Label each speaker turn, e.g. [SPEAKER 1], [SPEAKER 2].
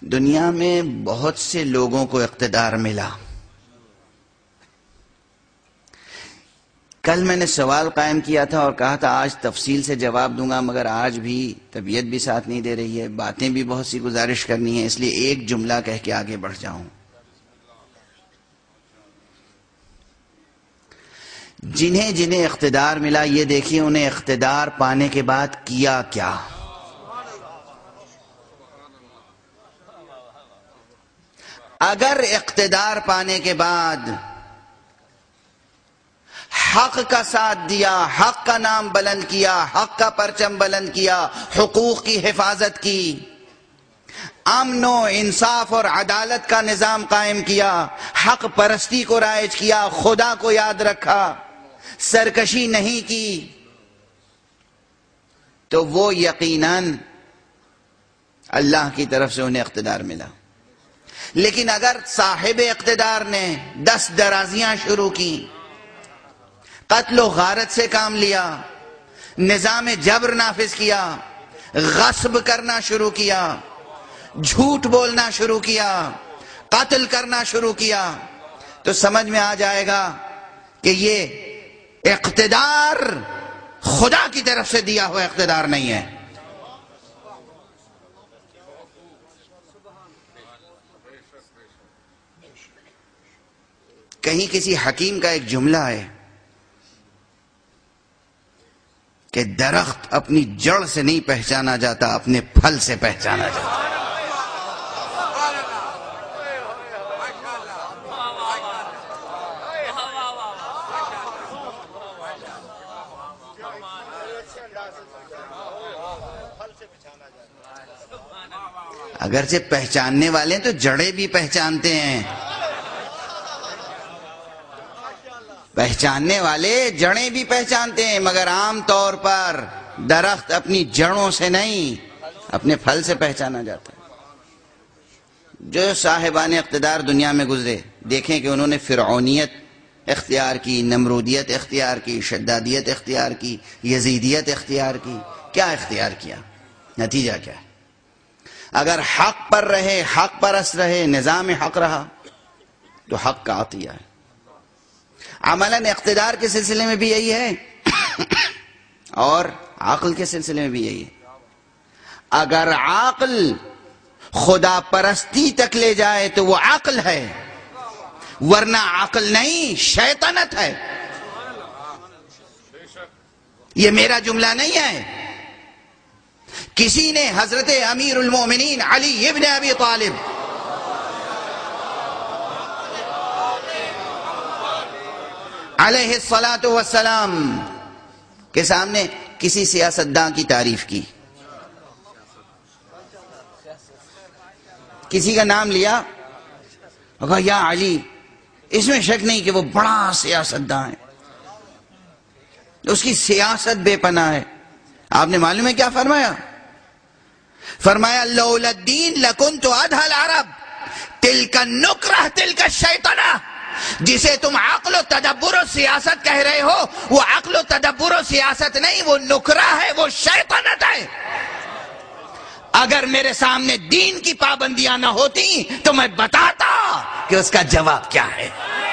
[SPEAKER 1] دنیا میں بہت سے لوگوں کو اقتدار ملا۔ کل میں نے سوال قائم کیا تھا اور کہا تھا، آج تفصیل سے جواب دوں گا، مگر آج بھی طبیعت بھی ساتھ نہیں دے رہی ہے، باتیں بھی بہت سی گزارش کرنی ہے اس لیے ایک جملہ کہہ کے آگے بڑھ جاؤں۔ جنہیں جنہیں اقتدار ملا، یہ دیکھیے انہیں اقتدار پانے کے بعد کیا کیا۔ اگر اقتدار پانے کے بعد حق کا ساتھ دیا، حق کا نام بلند کیا، حق کا پرچم بلند کیا، حقوق کی حفاظت کی، امن و انصاف اور عدالت کا نظام قائم کیا، حق پرستی کو رائج کیا، خدا کو یاد رکھا، سرکشی نہیں کی، تو وہ یقیناً اللہ کی طرف سے انہیں اقتدار ملا۔ لیکن اگر صاحب اقتدار نے دس درازیاں شروع کی قتل و غارت سے کام لیا، نظام جبر نافذ کیا، غصب کرنا شروع کیا، جھوٹ بولنا شروع کیا، قتل کرنا شروع کیا، تو سمجھ میں آ جائے گا کہ یہ اقتدار خدا کی طرف سے دیا ہوا اقتدار نہیں ہے۔ کہیں کسی حکیم کا ایک جملہ ہے کہ درخت اپنی جڑ سے نہیں پہچانا جاتا، اپنے پھل سے پہچانا جاتا۔ اگرچہ پہچاننے والے تو جڑے بھی پہچانتے ہیں۔ پہچاننے والے جڑیں بھی پہچانتے ہیں، مگر عام طور پر درخت اپنی جڑوں سے نہیں، اپنے پھل سے پہچانا جاتا ہے۔ جو صاحبان اقتدار دنیا میں گزرے، دیکھیں کہ انہوں نے فرعونیت اختیار کی، نمرودیت اختیار کی، شدادیت اختیار کی، یزیدیت اختیار کی، کیا اختیار کیا؟ نتیجہ کیا؟ ہے اگر حق پر رہے، حق پرست رہے، نظام حق رہا، تو حق کا عطیہ ہے۔ عملاً اقتدار کے سلسلے میں بھی یہی ہے اور عقل کے سلسلے میں بھی یہی ہے۔ اگر عقل خدا پرستی تک لے جائے تو وہ عقل ہے، ورنہ عقل نہیں، شیطنت ہے۔ یہ میرا جملہ نہیں ہے۔ کسی نے حضرت امیر المومنین علی ابن ابی طالب علیہ السلاۃ وسلام کے سامنے کسی سیاستداں کی تعریف کی۔ کسی کا نام لیا یا علی، اس میں شک نہیں کہ وہ بڑا سیاستداں ہے۔ اس کی سیاست بے پناہ ہے۔ آپ نے معلوم ہے کیا فرمایا؟ فرمایا الدین لکن تو ادھل عرب تل کا نکرہ تل کا شیطنہ جسے تم عقل و تدبر و سیاست کہہ رہے ہو، وہ عقل و تدبر و سیاست نہیں، وہ نکرا ہے، وہ شیطنت ہے۔ اگر میرے سامنے دین کی پابندیاں نہ ہوتی تو میں بتاتا کہ اس کا جواب کیا ہے۔